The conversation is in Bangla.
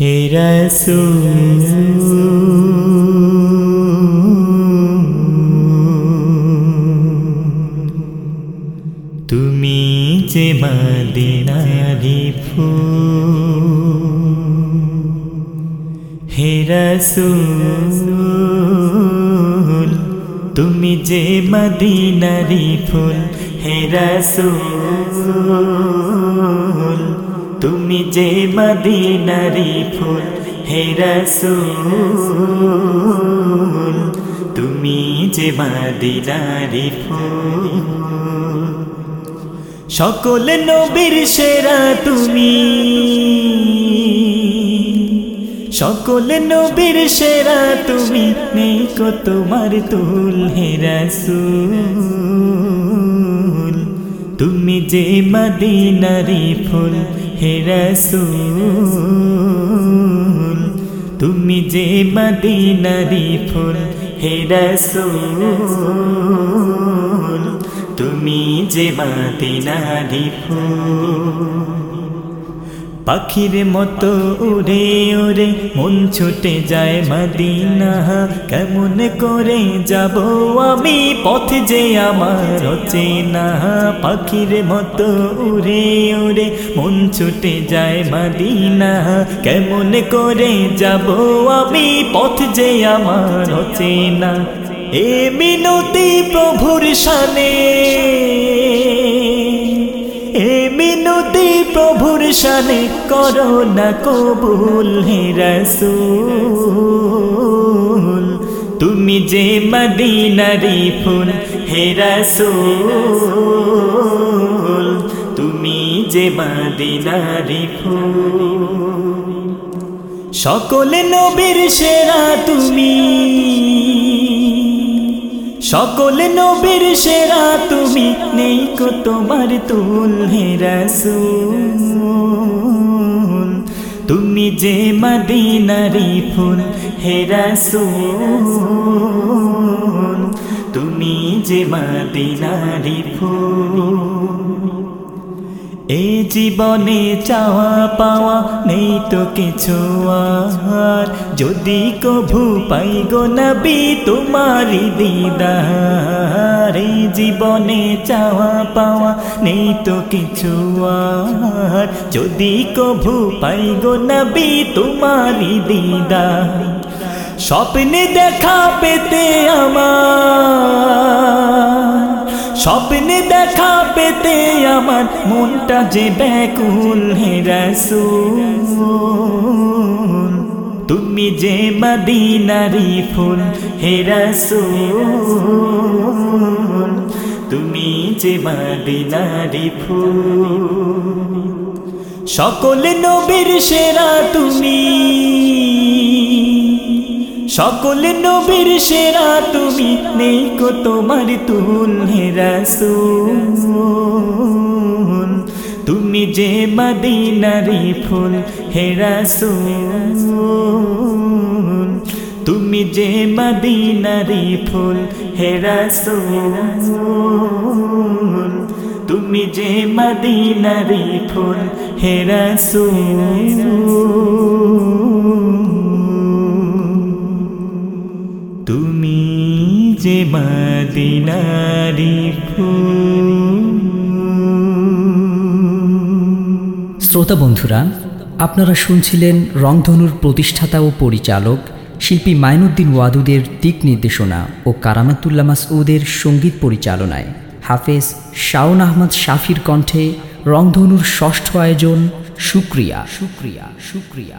হে তুমি যে মদিনারি ফুল হে রাসূল তুমি যে মদিনারি ফুল হে রাসূল তুমি যে মদিনারি ফুল, হে রাসূল, তুমি যে মদিনারি ফুল। সকল নবীর সেরা তুমি। সকল নবীর সেরা তুমি নেই কো তোমার তুল হেরাসুল তুমি যে মদিনারি ফুল হেরাসুল তুমি যে মদিনারি ফুল হেরাসুল তুমি যে মদিনারি ফুল। পাখির মতো উড়ে উড়ে মন ছুটে যায় মদিনা। কেমন করে যাব আমি পথ যে আমার চেনা পাখির মতো উড়ে উড়ে মন ছুটে যায় মদিনা। কেমন করে যাব আমি পথ যে আমার চেনা এ মিনতি প্রভুর শানে। প্রভুর শানে করো না কবুল হে রাসূল। তুমি যে মদিনারি ফুল হে তুমি যে মদিনারি ফুল। সকল নবীর সেরা তুমি। সকল নবীর সেরা তুমি নেই কো তোমার তুল হে রাসূল। তুমি যে মদিনারি ফুল হে রাসূল। তুমি যে মদিনারি ফুল এই জীবনে চাওয়া পাওয়া নেই তো কিছু আর। যদি কভু পাই গো নবী তোমারি দিদার। এই জীবনে চাওয়া পাওয়া নেই তো কিছু আর। যদি কভু পাই গো নবী তোমারি দিদার। স্বপ্নে দেখা পেতে আমার। স্বপ্নে দেখা পেতে আমার মনটা যে ব্যাকুল হে তুমি যে মদিনারি ফুল হে তুমি যে মদিনারি ফুল। সকল নবীর সেরা তুমি। সকল নবীর সেরা তুমি নেই কো তোমার তুল হে রাসূল। তুমি যে মদিনারি ফুল হে রাসূল। তুমি যে মদিনারি ফুল হে রাসূল। তুমি যে মদিনারি ফুল হে যে মদিনারি শ্রোতা বন্ধুরা আপনারা শুনছিলেন রংধনুর প্রতিষ্ঠাতা ও পরিচালক শিল্পী মাইনুদ্দিন ওয়াদুদের দিক নির্দেশনা ও কারামাতুল্লা মাসউদের সংগীত পরিচালনায়। হাফেজ শাওন আহমদ শাফির কণ্ঠে রংধনুর ষষ্ঠ আয়োজন সুক্রিয়া সুক্রিয়া সুক্রিয়া